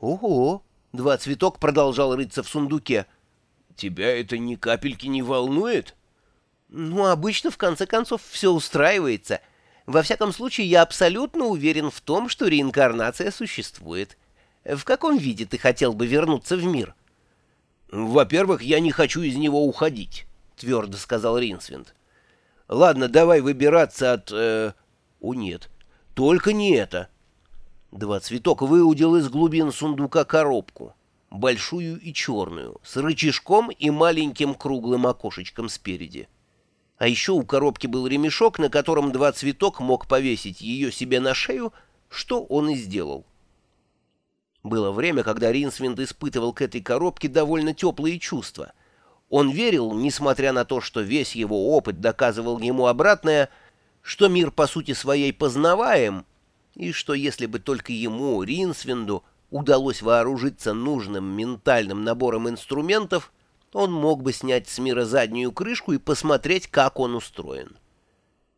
Ого! Два цветок продолжал рыться в сундуке. Тебя это ни капельки не волнует? Ну, обычно, в конце концов, все устраивается. Во всяком случае, я абсолютно уверен в том, что реинкарнация существует. В каком виде ты хотел бы вернуться в мир? Во-первых, я не хочу из него уходить, твердо сказал Ринсвинд. Ладно, давай выбираться от... Э... О, нет, только не это. Два цветок выудил из глубин сундука коробку, большую и черную, с рычажком и маленьким круглым окошечком спереди. А еще у коробки был ремешок, на котором два цветок мог повесить ее себе на шею, что он и сделал. Было время, когда Ринсвинд испытывал к этой коробке довольно теплые чувства. Он верил, несмотря на то, что весь его опыт доказывал ему обратное, что мир по сути своей познаваем, и что если бы только ему, Ринсвинду, удалось вооружиться нужным ментальным набором инструментов, он мог бы снять с мира заднюю крышку и посмотреть, как он устроен.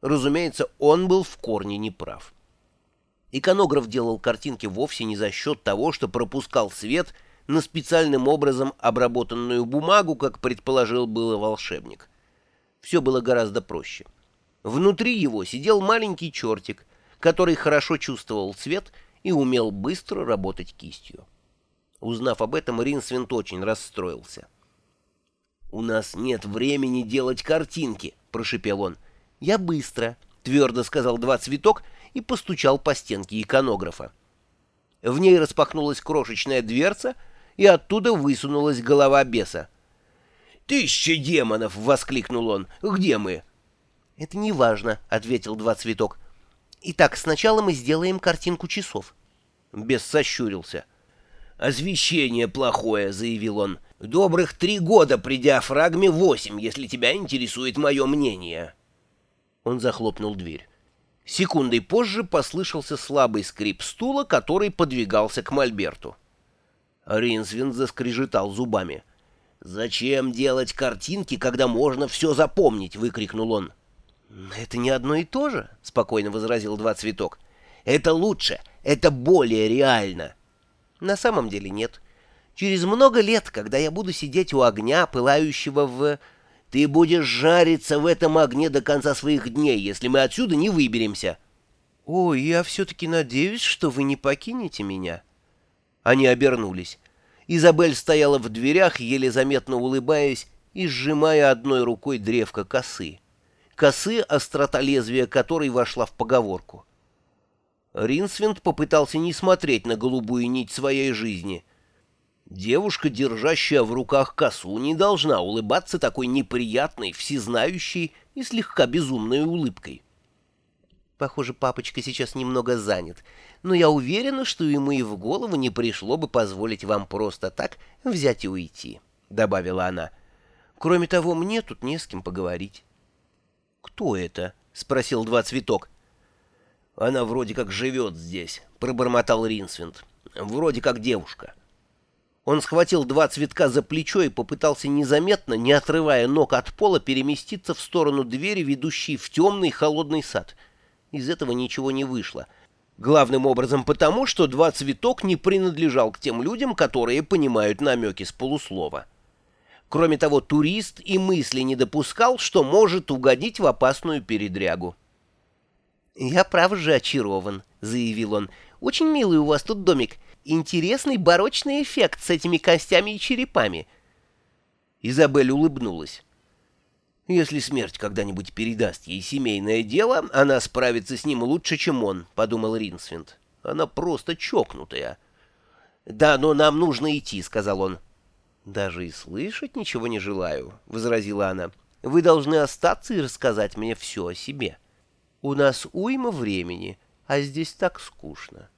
Разумеется, он был в корне неправ. Иконограф делал картинки вовсе не за счет того, что пропускал свет на специальным образом обработанную бумагу, как предположил было волшебник. Все было гораздо проще. Внутри его сидел маленький чертик, который хорошо чувствовал цвет и умел быстро работать кистью. Узнав об этом, Ринсвинт очень расстроился. «У нас нет времени делать картинки», — прошепел он. «Я быстро», — твердо сказал два цветок и постучал по стенке иконографа. В ней распахнулась крошечная дверца, и оттуда высунулась голова беса. «Тысяча демонов!» — воскликнул он. «Где мы?» «Это не важно», — ответил два цветок. «Итак, сначала мы сделаем картинку часов». Бес сощурился. «Освещение плохое», — заявил он. «Добрых три года при диафрагме восемь, если тебя интересует мое мнение». Он захлопнул дверь. Секундой позже послышался слабый скрип стула, который подвигался к Мольберту. Ринсвин заскрежетал зубами. «Зачем делать картинки, когда можно все запомнить?» — выкрикнул он. «Это не одно и то же», — спокойно возразил Два Цветок. «Это лучше, это более реально». «На самом деле нет. Через много лет, когда я буду сидеть у огня, пылающего в...» «Ты будешь жариться в этом огне до конца своих дней, если мы отсюда не выберемся». «О, я все-таки надеюсь, что вы не покинете меня». Они обернулись. Изабель стояла в дверях, еле заметно улыбаясь и сжимая одной рукой древко косы косы, острота лезвия которой вошла в поговорку. Ринсвинд попытался не смотреть на голубую нить своей жизни. Девушка, держащая в руках косу, не должна улыбаться такой неприятной, всезнающей и слегка безумной улыбкой. Похоже, папочка сейчас немного занят, но я уверена, что ему и в голову не пришло бы позволить вам просто так взять и уйти, — добавила она. Кроме того, мне тут не с кем поговорить. «Кто это?» — спросил Два Цветок. «Она вроде как живет здесь», — пробормотал Ринсвинд. «Вроде как девушка». Он схватил два цветка за плечо и попытался незаметно, не отрывая ног от пола, переместиться в сторону двери, ведущей в темный холодный сад. Из этого ничего не вышло. Главным образом потому, что два цветок не принадлежал к тем людям, которые понимают намеки с полуслова. Кроме того, турист и мысли не допускал, что может угодить в опасную передрягу. «Я прав же очарован», — заявил он. «Очень милый у вас тут домик. Интересный барочный эффект с этими костями и черепами». Изабель улыбнулась. «Если смерть когда-нибудь передаст ей семейное дело, она справится с ним лучше, чем он», — подумал Ринсвинд. «Она просто чокнутая». «Да, но нам нужно идти», — сказал он. «Даже и слышать ничего не желаю», — возразила она. «Вы должны остаться и рассказать мне все о себе. У нас уйма времени, а здесь так скучно».